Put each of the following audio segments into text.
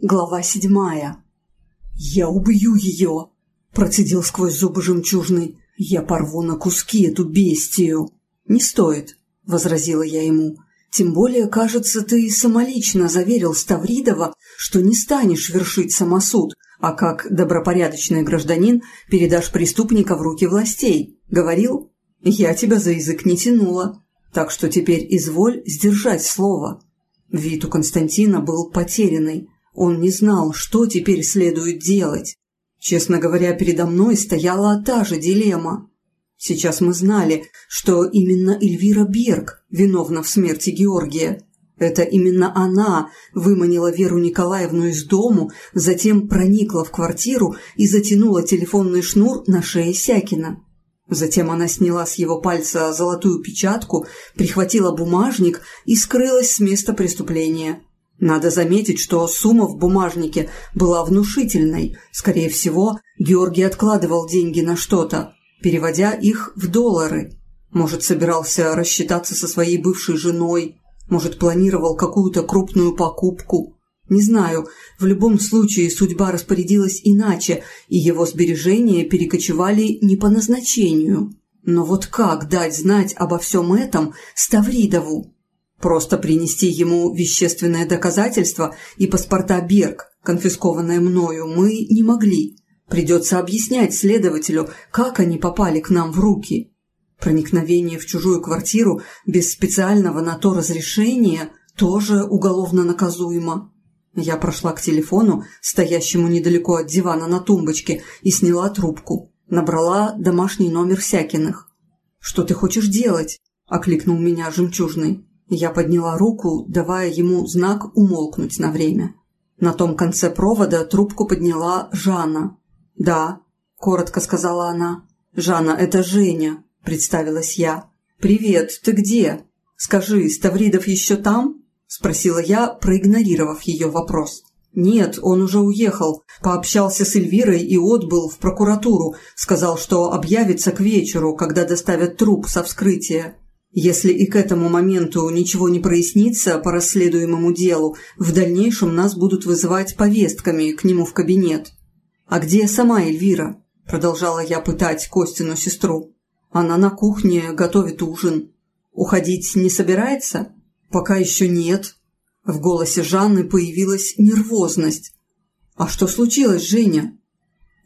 Глава седьмая. «Я убью ее!» – процедил сквозь зубы жемчужный. «Я порву на куски эту бестию!» «Не стоит», – возразила я ему. «Тем более, кажется, ты самолично заверил Ставридова, что не станешь вершить самосуд, а как добропорядочный гражданин передашь преступника в руки властей. Говорил? Я тебя за язык не тянула, так что теперь изволь сдержать слово». Вид у Константина был потерянный. Он не знал, что теперь следует делать. Честно говоря, передо мной стояла та же дилемма. Сейчас мы знали, что именно Эльвира Берг виновна в смерти Георгия. Это именно она выманила Веру Николаевну из дому, затем проникла в квартиру и затянула телефонный шнур на шее Сякина. Затем она сняла с его пальца золотую печатку, прихватила бумажник и скрылась с места преступления. Надо заметить, что сумма в бумажнике была внушительной. Скорее всего, Георгий откладывал деньги на что-то, переводя их в доллары. Может, собирался рассчитаться со своей бывшей женой, может, планировал какую-то крупную покупку. Не знаю, в любом случае судьба распорядилась иначе, и его сбережения перекочевали не по назначению. Но вот как дать знать обо всем этом Ставридову? Просто принести ему вещественное доказательство и паспорта Берг, конфискованное мною, мы не могли. Придется объяснять следователю, как они попали к нам в руки. Проникновение в чужую квартиру без специального на то разрешения тоже уголовно наказуемо. Я прошла к телефону, стоящему недалеко от дивана на тумбочке, и сняла трубку. Набрала домашний номер Сякиных. «Что ты хочешь делать?» – окликнул меня жемчужный. Я подняла руку, давая ему знак умолкнуть на время. На том конце провода трубку подняла Жанна. «Да», – коротко сказала она. «Жанна, это Женя», – представилась я. «Привет, ты где? Скажи, Ставридов еще там?» – спросила я, проигнорировав ее вопрос. «Нет, он уже уехал. Пообщался с Эльвирой и отбыл в прокуратуру. Сказал, что объявится к вечеру, когда доставят труп со вскрытия. Если и к этому моменту ничего не прояснится по расследуемому делу, в дальнейшем нас будут вызывать повестками к нему в кабинет. «А где сама Эльвира?» – продолжала я пытать Костину сестру. «Она на кухне готовит ужин. Уходить не собирается?» «Пока еще нет». В голосе Жанны появилась нервозность. «А что случилось, Женя?»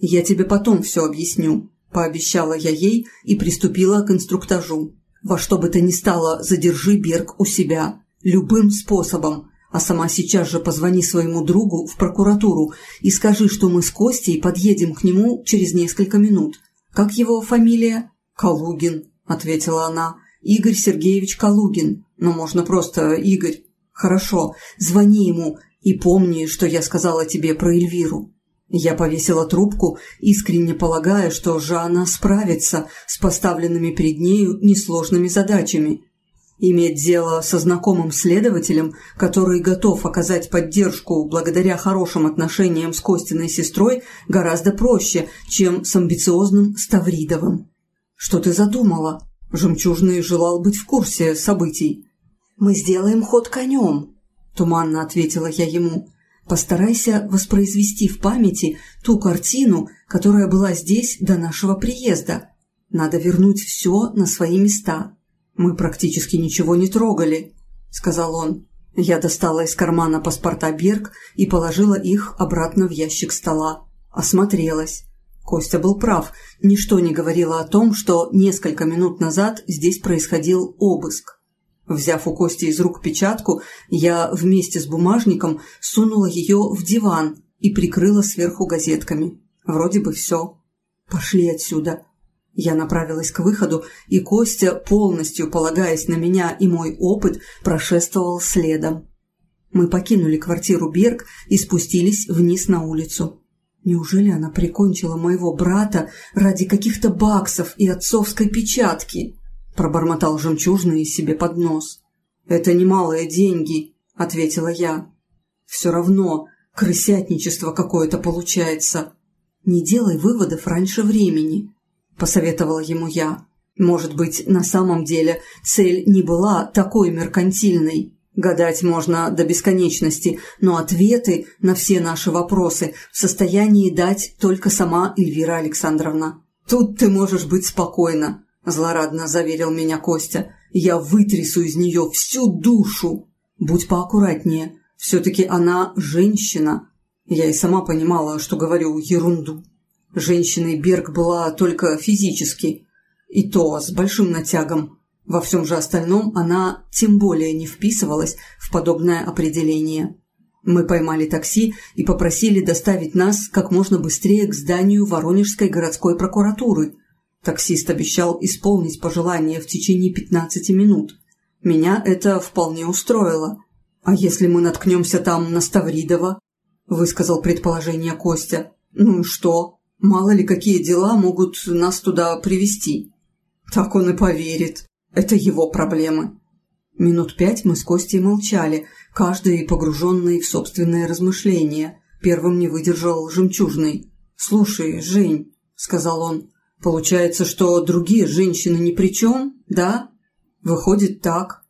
«Я тебе потом все объясню», – пообещала я ей и приступила к инструктажу. Во что бы то ни стало, задержи Берг у себя. Любым способом. А сама сейчас же позвони своему другу в прокуратуру и скажи, что мы с Костей подъедем к нему через несколько минут. Как его фамилия? Калугин, ответила она. Игорь Сергеевич Калугин. Но можно просто Игорь. Хорошо, звони ему и помни, что я сказала тебе про Эльвиру. Я повесила трубку, искренне полагая, что Жанна справится с поставленными перед нею несложными задачами. Иметь дело со знакомым следователем, который готов оказать поддержку благодаря хорошим отношениям с Костиной сестрой, гораздо проще, чем с амбициозным Ставридовым. «Что ты задумала?» Жемчужный желал быть в курсе событий. «Мы сделаем ход конем», – туманно ответила я ему. Постарайся воспроизвести в памяти ту картину, которая была здесь до нашего приезда. Надо вернуть все на свои места. Мы практически ничего не трогали, сказал он. Я достала из кармана паспорта Берг и положила их обратно в ящик стола. Осмотрелась. Костя был прав. Ничто не говорило о том, что несколько минут назад здесь происходил обыск. Взяв у Кости из рук печатку, я вместе с бумажником сунула ее в диван и прикрыла сверху газетками. Вроде бы все. Пошли отсюда. Я направилась к выходу, и Костя, полностью полагаясь на меня и мой опыт, прошествовал следом. Мы покинули квартиру Берг и спустились вниз на улицу. Неужели она прикончила моего брата ради каких-то баксов и отцовской печатки? Пробормотал жемчужный себе под нос. «Это немалые деньги», — ответила я. «Все равно крысятничество какое-то получается. Не делай выводов раньше времени», — посоветовала ему я. «Может быть, на самом деле цель не была такой меркантильной. Гадать можно до бесконечности, но ответы на все наши вопросы в состоянии дать только сама Эльвира Александровна. «Тут ты можешь быть спокойна», – злорадно заверил меня Костя. «Я вытрясу из нее всю душу. Будь поаккуратнее. Все-таки она женщина». Я и сама понимала, что говорю ерунду. Женщиной Берг была только физически, и то с большим натягом. Во всем же остальном она тем более не вписывалась в подобное определение. Мы поймали такси и попросили доставить нас как можно быстрее к зданию Воронежской городской прокуратуры. Таксист обещал исполнить пожелание в течение 15 минут. Меня это вполне устроило. «А если мы наткнемся там на Ставридова?» – высказал предположение Костя. «Ну и что? Мало ли какие дела могут нас туда привести. Так он и поверит. Это его проблемы. Минут пять мы с Костей молчали, каждый погруженный в собственные размышления. Первым не выдержал жемчужный. «Слушай, Жень», — сказал он, — «получается, что другие женщины ни при чем, да?» «Выходит так.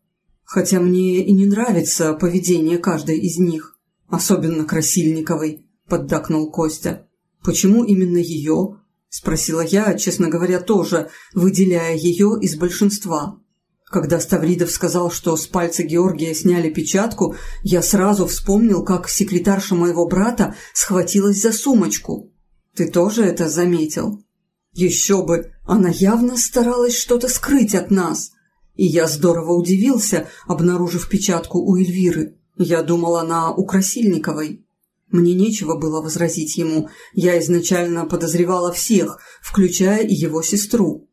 Хотя мне и не нравится поведение каждой из них, особенно Красильниковой», — поддакнул Костя. «Почему именно ее? Спросила я, честно говоря, тоже, выделяя ее из большинства. Когда Ставридов сказал, что с пальца Георгия сняли печатку, я сразу вспомнил, как секретарша моего брата схватилась за сумочку. Ты тоже это заметил? Еще бы, она явно старалась что-то скрыть от нас. И я здорово удивился, обнаружив печатку у Эльвиры. Я думал, она у Красильниковой. Мне нечего было возразить ему, я изначально подозревала всех, включая и его сестру.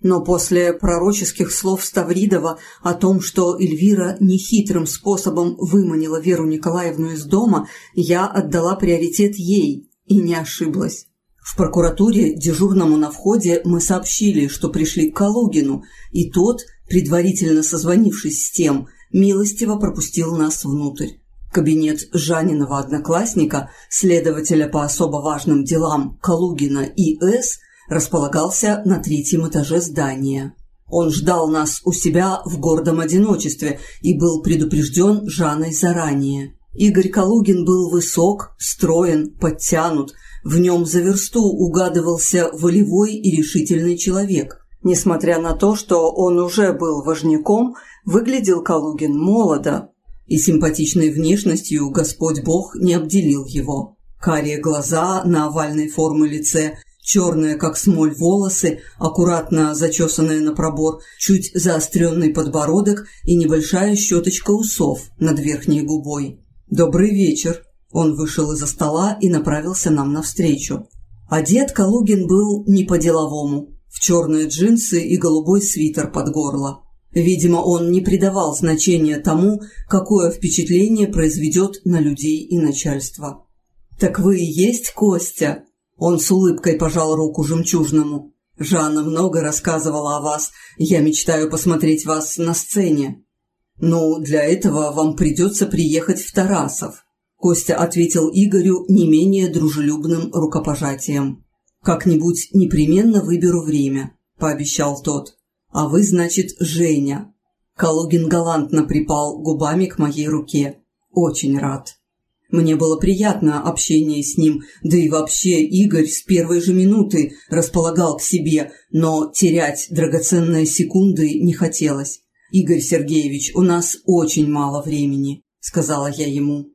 Но после пророческих слов Ставридова о том, что Эльвира нехитрым способом выманила Веру Николаевну из дома, я отдала приоритет ей и не ошиблась. В прокуратуре дежурному на входе мы сообщили, что пришли к Калугину, и тот, предварительно созвонившись с тем, милостиво пропустил нас внутрь. Кабинет Жаниного одноклассника, следователя по особо важным делам Калугина И.С., располагался на третьем этаже здания. Он ждал нас у себя в гордом одиночестве и был предупрежден Жанной заранее. Игорь Калугин был высок, строен, подтянут, в нем за версту угадывался волевой и решительный человек. Несмотря на то, что он уже был важняком, выглядел Калугин молодо, и симпатичной внешностью Господь Бог не обделил его. Карие глаза на овальной формы лице, черные, как смоль, волосы, аккуратно зачесанные на пробор, чуть заостренный подбородок и небольшая щеточка усов над верхней губой. «Добрый вечер!» Он вышел из-за стола и направился нам навстречу. Одет Калугин был не по-деловому, в черные джинсы и голубой свитер под горло. Видимо, он не придавал значения тому, какое впечатление произведет на людей и начальство. «Так вы и есть Костя?» Он с улыбкой пожал руку жемчужному. «Жанна много рассказывала о вас. Я мечтаю посмотреть вас на сцене». «Ну, для этого вам придется приехать в Тарасов», Костя ответил Игорю не менее дружелюбным рукопожатием. «Как-нибудь непременно выберу время», – пообещал тот. «А вы, значит, Женя». Калугин галантно припал губами к моей руке. «Очень рад». Мне было приятно общение с ним, да и вообще Игорь с первой же минуты располагал к себе, но терять драгоценные секунды не хотелось. «Игорь Сергеевич, у нас очень мало времени», — сказала я ему.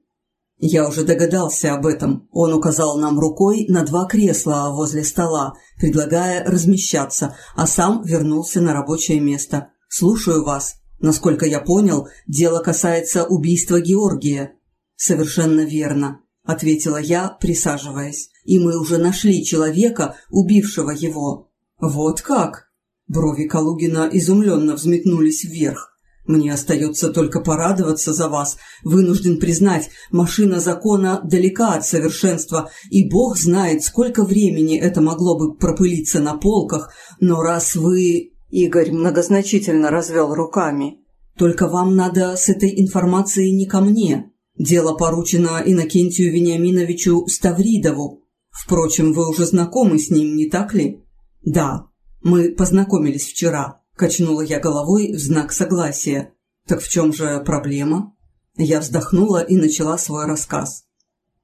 Я уже догадался об этом. Он указал нам рукой на два кресла возле стола, предлагая размещаться, а сам вернулся на рабочее место. «Слушаю вас. Насколько я понял, дело касается убийства Георгия». «Совершенно верно», — ответила я, присаживаясь. «И мы уже нашли человека, убившего его». «Вот как?» Брови Калугина изумленно взметнулись вверх. Мне остается только порадоваться за вас. Вынужден признать, машина закона далека от совершенства, и Бог знает, сколько времени это могло бы пропылиться на полках, но раз вы...» Игорь многозначительно развел руками. «Только вам надо с этой информацией не ко мне. Дело поручено Иннокентию Вениаминовичу Ставридову. Впрочем, вы уже знакомы с ним, не так ли?» «Да, мы познакомились вчера». Качнула я головой в знак согласия. Так в чем же проблема? Я вздохнула и начала свой рассказ.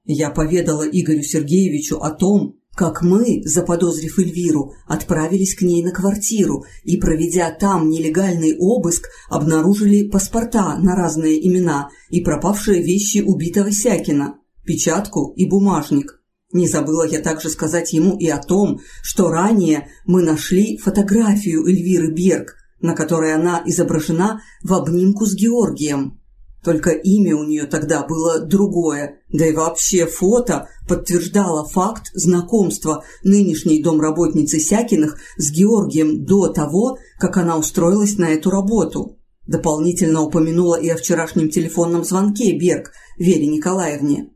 Я поведала Игорю Сергеевичу о том, как мы, заподозрив Эльвиру, отправились к ней на квартиру и, проведя там нелегальный обыск, обнаружили паспорта на разные имена и пропавшие вещи убитого Сякина, печатку и бумажник. Не забыла я также сказать ему и о том, что ранее мы нашли фотографию Эльвиры Берг, на которой она изображена в обнимку с Георгием. Только имя у нее тогда было другое, да и вообще фото подтверждало факт знакомства нынешней домработницы Сякиных с Георгием до того, как она устроилась на эту работу. Дополнительно упомянула и о вчерашнем телефонном звонке Берг Вере Николаевне.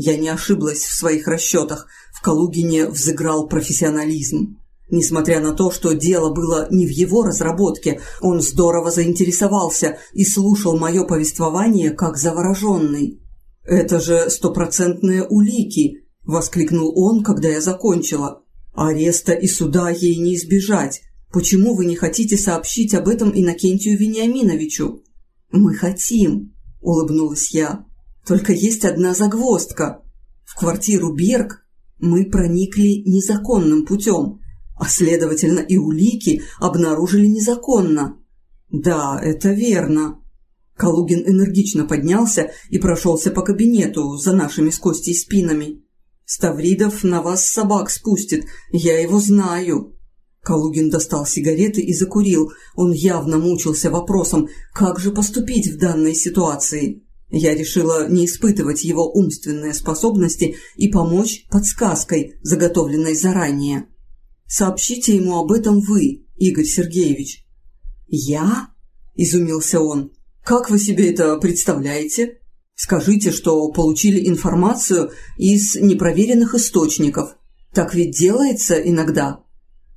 Я не ошиблась в своих расчетах, в Калугине взыграл профессионализм. Несмотря на то, что дело было не в его разработке, он здорово заинтересовался и слушал мое повествование как завороженный. «Это же стопроцентные улики!» – воскликнул он, когда я закончила. «Ареста и суда ей не избежать. Почему вы не хотите сообщить об этом Иннокентию Вениаминовичу?» «Мы хотим», – улыбнулась я. «Только есть одна загвоздка. В квартиру Берг мы проникли незаконным путем» а следовательно и улики обнаружили незаконно. Да, это верно. Калугин энергично поднялся и прошелся по кабинету за нашими с Костей спинами. «Ставридов на вас собак спустит, я его знаю». Калугин достал сигареты и закурил. Он явно мучился вопросом, как же поступить в данной ситуации. Я решила не испытывать его умственные способности и помочь подсказкой, заготовленной заранее. Сообщите ему об этом вы, Игорь Сергеевич». «Я?» – изумился он. «Как вы себе это представляете?» «Скажите, что получили информацию из непроверенных источников. Так ведь делается иногда?»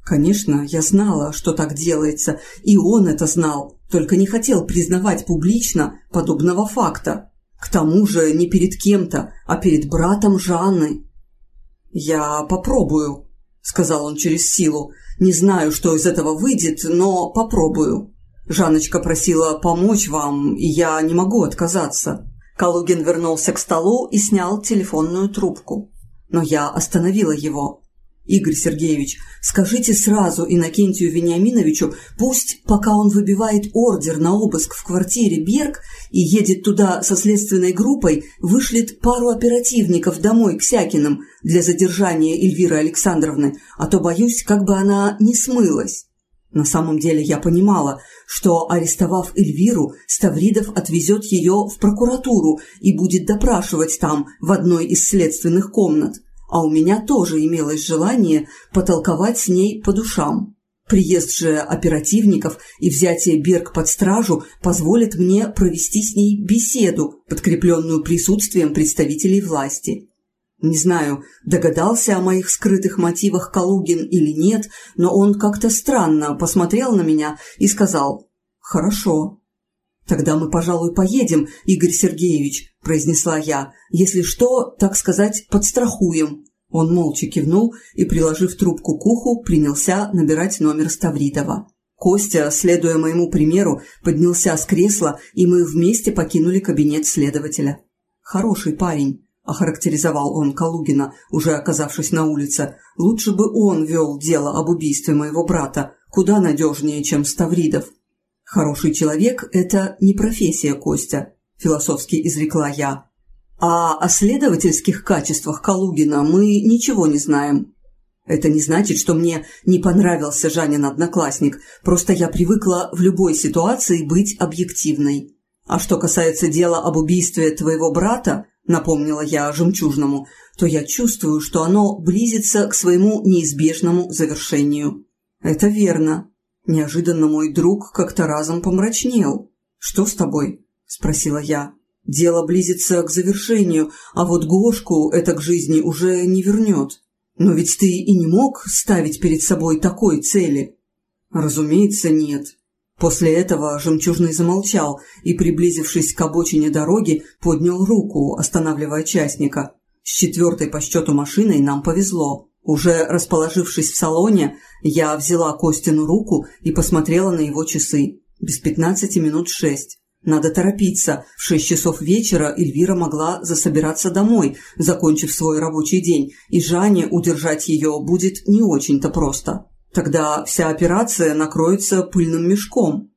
Конечно, я знала, что так делается, и он это знал, только не хотел признавать публично подобного факта. К тому же не перед кем-то, а перед братом Жанны. «Я попробую», — сказал он через силу. «Не знаю, что из этого выйдет, но попробую. Жанночка просила помочь вам, и я не могу отказаться». Калугин вернулся к столу и снял телефонную трубку. Но я остановила его. Игорь Сергеевич, скажите сразу Иннокентию Вениаминовичу, пусть, пока он выбивает ордер на обыск в квартире Берг и едет туда со следственной группой, вышлет пару оперативников домой к Сякиным для задержания Эльвиры Александровны, а то боюсь, как бы она не смылась. На самом деле я понимала, что, арестовав Эльвиру, Ставридов отвезет ее в прокуратуру и будет допрашивать там, в одной из следственных комнат а у меня тоже имелось желание потолковать с ней по душам. Приезд же оперативников и взятие Берг под стражу позволит мне провести с ней беседу, подкрепленную присутствием представителей власти. Не знаю, догадался о моих скрытых мотивах Калугин или нет, но он как-то странно посмотрел на меня и сказал «Хорошо, «Тогда мы, пожалуй, поедем, Игорь Сергеевич», – произнесла я. «Если что, так сказать, подстрахуем». Он молча кивнул и, приложив трубку к уху, принялся набирать номер Ставридова. Костя, следуя моему примеру, поднялся с кресла, и мы вместе покинули кабинет следователя. «Хороший парень», – охарактеризовал он Калугина, уже оказавшись на улице. «Лучше бы он вел дело об убийстве моего брата, куда надежнее, чем Ставридов». «Хороший человек – это не профессия, Костя», – философски изрекла я. «А о следовательских качествах Калугина мы ничего не знаем». Это не значит, что мне не понравился Жанин одноклассник, просто я привыкла в любой ситуации быть объективной. А что касается дела об убийстве твоего брата, напомнила я жемчужному, то я чувствую, что оно близится к своему неизбежному завершению. Это верно, Неожиданно мой друг как-то разом помрачнел. «Что с тобой?» – спросила я. «Дело близится к завершению, а вот Гошку это к жизни уже не вернет. Но ведь ты и не мог ставить перед собой такой цели?» «Разумеется, нет». После этого Жемчужный замолчал и, приблизившись к обочине дороги, поднял руку, останавливая частника. С четвертой по счету машиной нам повезло. Уже расположившись в салоне, я взяла Костину руку и посмотрела на его часы. Без пятнадцати минут шесть. Надо торопиться. В шесть часов вечера Эльвира могла засобираться домой, закончив свой рабочий день, и Жанне удержать ее будет не очень-то просто. Тогда вся операция накроется пыльным мешком.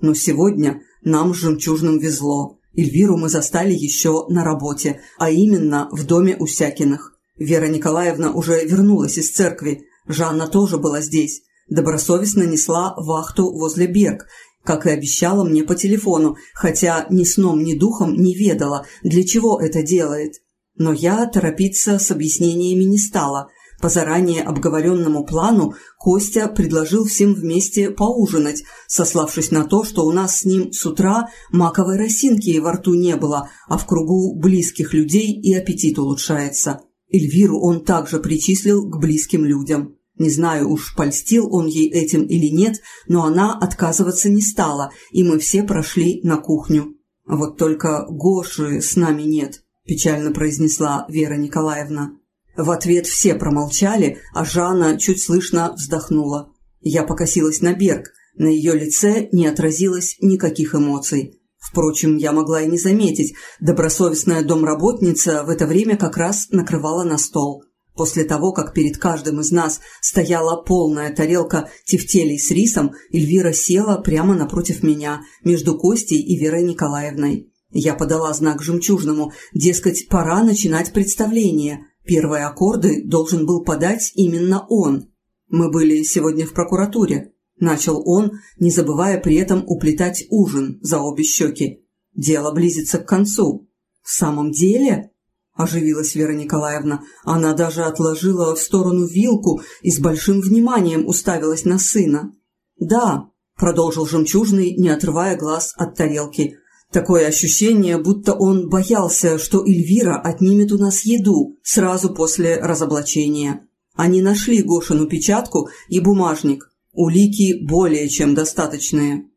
Но сегодня нам с «Жемчужным» везло. Эльвиру мы застали еще на работе, а именно в доме Усякиных. Вера Николаевна уже вернулась из церкви. Жанна тоже была здесь. Добросовестно несла вахту возле Берг как и обещала мне по телефону, хотя ни сном, ни духом не ведала, для чего это делает. Но я торопиться с объяснениями не стала. По заранее обговоренному плану Костя предложил всем вместе поужинать, сославшись на то, что у нас с ним с утра маковой росинки во рту не было, а в кругу близких людей и аппетит улучшается. Эльвиру он также причислил к близким людям. Не знаю уж, польстил он ей этим или нет, но она отказываться не стала, и мы все прошли на кухню. «Вот только Гоши с нами нет», – печально произнесла Вера Николаевна. В ответ все промолчали, а Жанна чуть слышно вздохнула. Я покосилась на Берг. На ее лице не отразилось никаких эмоций. Впрочем, я могла и не заметить. Добросовестная домработница в это время как раз накрывала на стол. После того, как перед каждым из нас стояла полная тарелка тефтелей с рисом, Эльвира села прямо напротив меня, между Костей и Верой Николаевной. Я подала знак жемчужному, дескать, пора начинать представление. Первые аккорды должен был подать именно он. Мы были сегодня в прокуратуре. Начал он, не забывая при этом уплетать ужин за обе щеки. Дело близится к концу. В самом деле? оживилась Вера Николаевна. Она даже отложила в сторону вилку и с большим вниманием уставилась на сына. «Да», – продолжил жемчужный, не отрывая глаз от тарелки. «Такое ощущение, будто он боялся, что Эльвира отнимет у нас еду сразу после разоблачения. Они нашли Гошину печатку и бумажник. Улики более чем достаточные».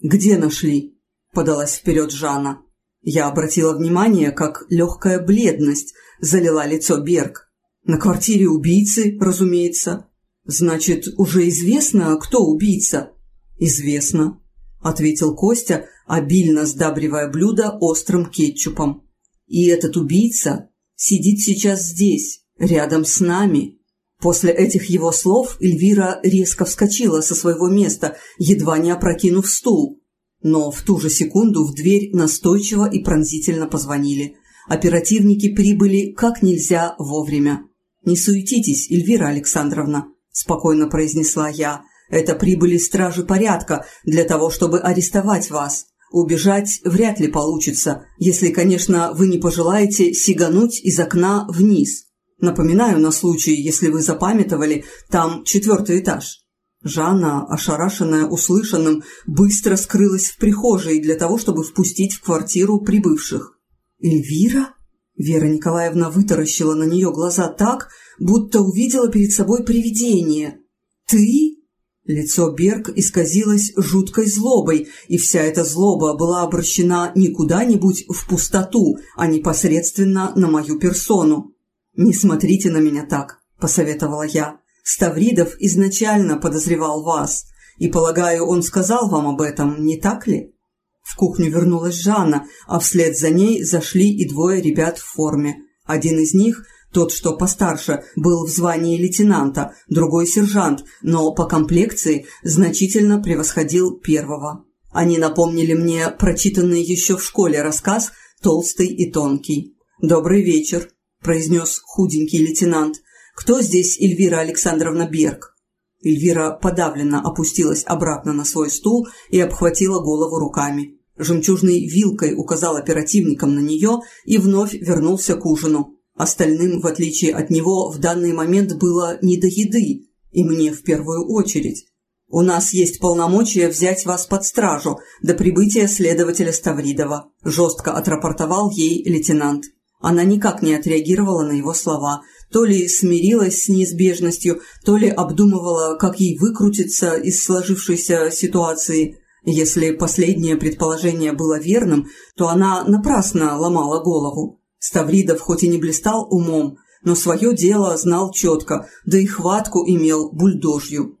«Где нашли?» – подалась вперед Жанна. Я обратила внимание, как легкая бледность залила лицо Берг. На квартире убийцы, разумеется. Значит, уже известно, кто убийца? Известно, ответил Костя, обильно сдабривая блюдо острым кетчупом. И этот убийца сидит сейчас здесь, рядом с нами. После этих его слов Эльвира резко вскочила со своего места, едва не опрокинув стул. Но в ту же секунду в дверь настойчиво и пронзительно позвонили. Оперативники прибыли как нельзя вовремя. «Не суетитесь, Эльвира Александровна», – спокойно произнесла я. «Это прибыли стражи порядка для того, чтобы арестовать вас. Убежать вряд ли получится, если, конечно, вы не пожелаете сигануть из окна вниз. Напоминаю на случай, если вы запамятовали, там четвертый этаж». Жанна, ошарашенная услышанным, быстро скрылась в прихожей для того, чтобы впустить в квартиру прибывших. «Эльвира?» Вера Николаевна вытаращила на нее глаза так, будто увидела перед собой привидение. «Ты?» Лицо Берг исказилось жуткой злобой, и вся эта злоба была обращена не куда-нибудь в пустоту, а непосредственно на мою персону. «Не смотрите на меня так», – посоветовала я. Ставридов изначально подозревал вас, и, полагаю, он сказал вам об этом, не так ли?» В кухню вернулась Жанна, а вслед за ней зашли и двое ребят в форме. Один из них, тот, что постарше, был в звании лейтенанта, другой – сержант, но по комплекции значительно превосходил первого. Они напомнили мне прочитанный еще в школе рассказ «Толстый и тонкий». «Добрый вечер», – произнес худенький лейтенант. «Кто здесь Эльвира Александровна Берг?» Эльвира подавленно опустилась обратно на свой стул и обхватила голову руками. Жемчужный вилкой указал оперативникам на нее и вновь вернулся к ужину. Остальным, в отличие от него, в данный момент было не до еды, и мне в первую очередь. «У нас есть полномочия взять вас под стражу до прибытия следователя Ставридова», жестко отрапортовал ей лейтенант. Она никак не отреагировала на его слова, то ли смирилась с неизбежностью, то ли обдумывала, как ей выкрутиться из сложившейся ситуации. Если последнее предположение было верным, то она напрасно ломала голову. Ставридов хоть и не блистал умом, но свое дело знал четко, да и хватку имел бульдожью.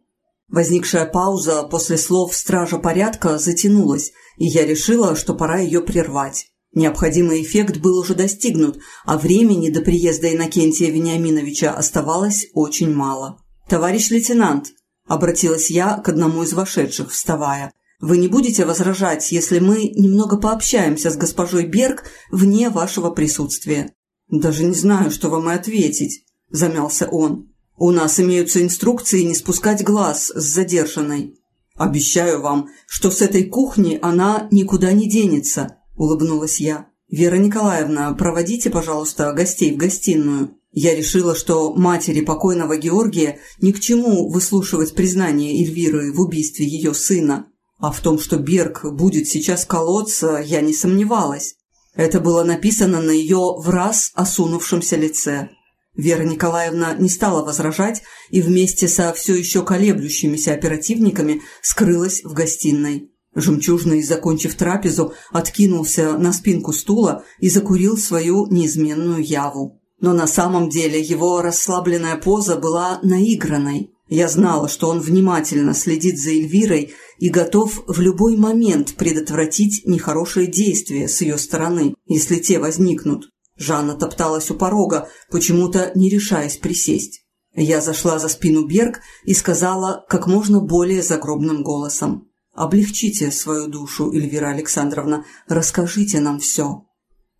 Возникшая пауза после слов стража порядка затянулась, и я решила, что пора ее прервать. Необходимый эффект был уже достигнут, а времени до приезда Иннокентия Вениаминовича оставалось очень мало. «Товарищ лейтенант», – обратилась я к одному из вошедших, вставая, – «вы не будете возражать, если мы немного пообщаемся с госпожой Берг вне вашего присутствия?» «Даже не знаю, что вам и ответить», – замялся он. «У нас имеются инструкции не спускать глаз с задержанной. Обещаю вам, что с этой кухни она никуда не денется», улыбнулась я. «Вера Николаевна, проводите, пожалуйста, гостей в гостиную». Я решила, что матери покойного Георгия ни к чему выслушивать признание Эльвиры в убийстве ее сына. А в том, что Берг будет сейчас колоться, я не сомневалась. Это было написано на ее враз осунувшемся лице. Вера Николаевна не стала возражать и вместе со все еще колеблющимися оперативниками скрылась в гостиной. Жемчужный, закончив трапезу, откинулся на спинку стула и закурил свою неизменную яву. Но на самом деле его расслабленная поза была наигранной. Я знала, что он внимательно следит за Эльвирой и готов в любой момент предотвратить нехорошие действия с ее стороны, если те возникнут. Жанна топталась у порога, почему-то не решаясь присесть. Я зашла за спину Берг и сказала как можно более загробным голосом. Облегчите свою душу, Эльвира Александровна, расскажите нам все.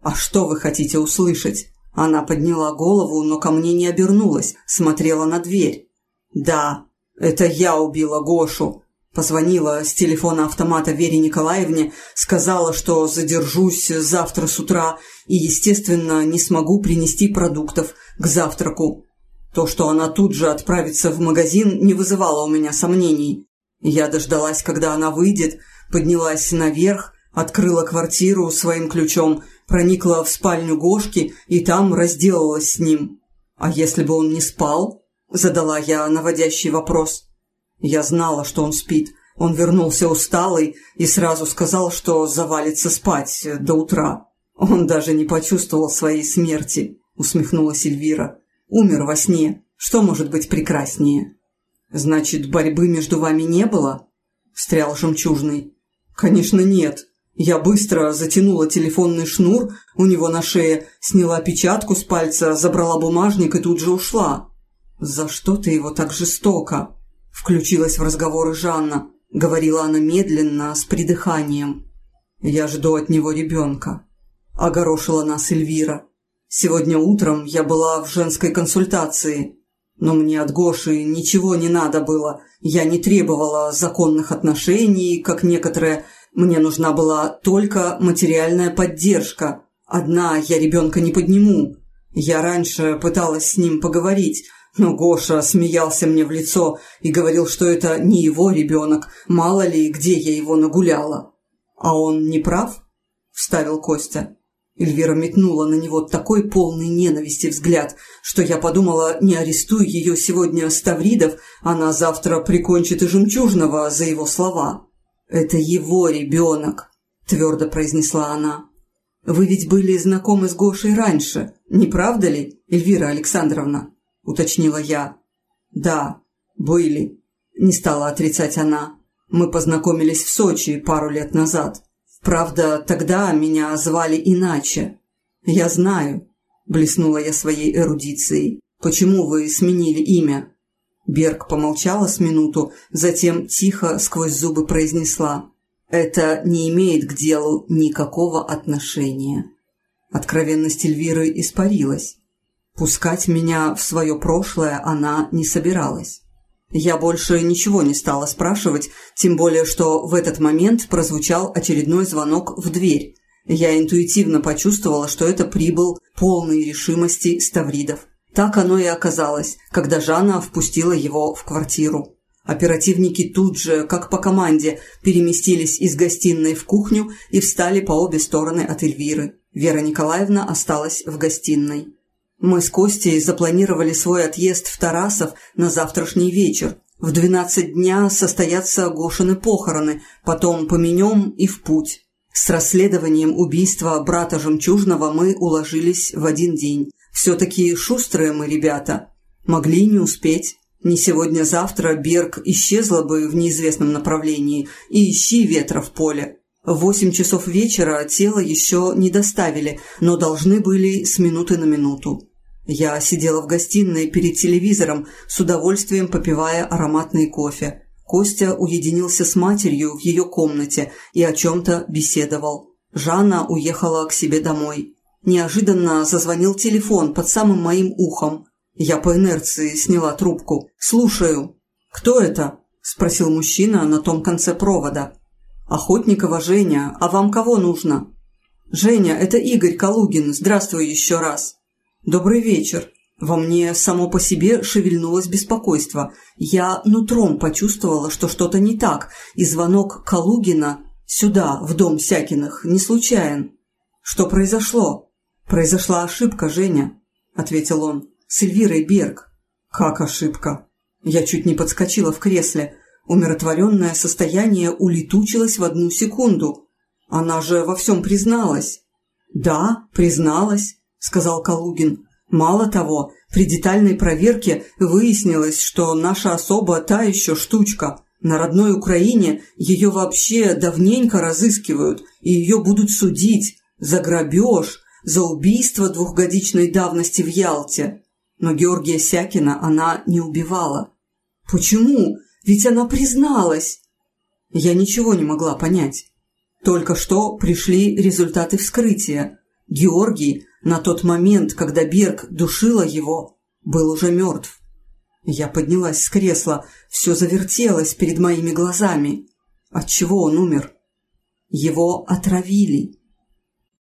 А что вы хотите услышать? Она подняла голову, но ко мне не обернулась, смотрела на дверь. Да, это я убила Гошу. Позвонила с телефона автомата Вере Николаевне, сказала, что задержусь завтра с утра и, естественно, не смогу принести продуктов к завтраку. То, что она тут же отправится в магазин, не вызывало у меня сомнений. Я дождалась, когда она выйдет, поднялась наверх, открыла квартиру своим ключом, проникла в спальню Гошки и там разделалась с ним. А если бы он не спал? Задала я наводящий вопрос. Я знала, что он спит. Он вернулся усталый и сразу сказал, что завалится спать до утра. Он даже не почувствовал своей смерти, усмехнулась Эльвира. Умер во сне. Что может быть прекраснее? «Значит, борьбы между вами не было?» – встрял жемчужный. «Конечно нет. Я быстро затянула телефонный шнур у него на шее, сняла печатку с пальца, забрала бумажник и тут же ушла». «За что ты его так жестоко?» – включилась в разговоры Жанна. Говорила она медленно, с придыханием. «Я жду от него ребенка», – огорошила нас Эльвира. «Сегодня утром я была в женской консультации. Но мне от Гоши ничего не надо было. Я не требовала законных отношений, как некоторые. Мне нужна была только материальная поддержка. Одна я ребенка не подниму. Я раньше пыталась с ним поговорить, но Гоша смеялся мне в лицо и говорил, что это не его ребенок, мало ли, где я его нагуляла. «А он не прав?» – вставил Костя. Эльвира метнула на него такой полный ненависти взгляд, что я подумала, не арестуй ее сегодня Ставридов, она завтра прикончит и Жемчужного за его слова. «Это его ребенок», – твердо произнесла она. «Вы ведь были знакомы с Гошей раньше, не правда ли, Эльвира Александровна?» – уточнила я. «Да, были», – не стала отрицать она. «Мы познакомились в Сочи пару лет назад». Правда, тогда меня звали иначе. Я знаю, блеснула я своей эрудицией. Почему вы сменили имя? Берг помолчала с минуту, затем тихо сквозь зубы произнесла. Это не имеет к делу никакого отношения. Откровенность Эльвиры испарилась. Пускать меня в свое прошлое она не собиралась. Я больше ничего не стала спрашивать, тем более, что в этот момент прозвучал очередной звонок в дверь. Я интуитивно почувствовала, что это прибыл полный решимости Ставридов. Так оно и оказалось, когда Жанна впустила его в квартиру. Оперативники тут же, как по команде, переместились из гостиной в кухню и встали по обе стороны от Эльвиры. Вера Николаевна осталась в гостиной. Мы с Костей запланировали свой отъезд в Тарасов на завтрашний вечер. В двенадцать дня состоятся Гошины похороны, потом поменем и в путь. С расследованием убийства брата Жемчужного мы уложились в один день. Все-таки шустрые мы ребята. Могли не успеть. Не сегодня-завтра Берг исчезла бы в неизвестном направлении, и ищи ветра в поле. Восемь часов вечера тело еще не доставили, но должны были с минуты на минуту. Я сидела в гостиной перед телевизором, с удовольствием попивая ароматный кофе. Костя уединился с матерью в ее комнате и о чем-то беседовал. Жанна уехала к себе домой. Неожиданно зазвонил телефон под самым моим ухом. Я по инерции сняла трубку. «Слушаю». «Кто это?» – спросил мужчина на том конце провода. «Охотникова Женя. А вам кого нужно?» «Женя, это Игорь Калугин. Здравствуй еще раз». «Добрый вечер». Во мне само по себе шевельнулось беспокойство. Я нутром почувствовала, что что-то не так, и звонок Калугина сюда, в дом Сякиных, не случайен. «Что произошло?» «Произошла ошибка, Женя», — ответил он, — «с Эльвирой Берг». «Как ошибка?» Я чуть не подскочила в кресле. Умиротворенное состояние улетучилось в одну секунду. Она же во всем призналась. «Да, призналась», — сказал Калугин. «Мало того, при детальной проверке выяснилось, что наша особа та еще штучка. На родной Украине ее вообще давненько разыскивают, и ее будут судить за грабеж, за убийство двухгодичной давности в Ялте. Но Георгия Сякина она не убивала. Почему? Ведь она призналась. Я ничего не могла понять. Только что пришли результаты вскрытия. Георгий на тот момент, когда Берг душила его, был уже мертв. Я поднялась с кресла, все завертелось перед моими глазами. От чего он умер? Его отравили.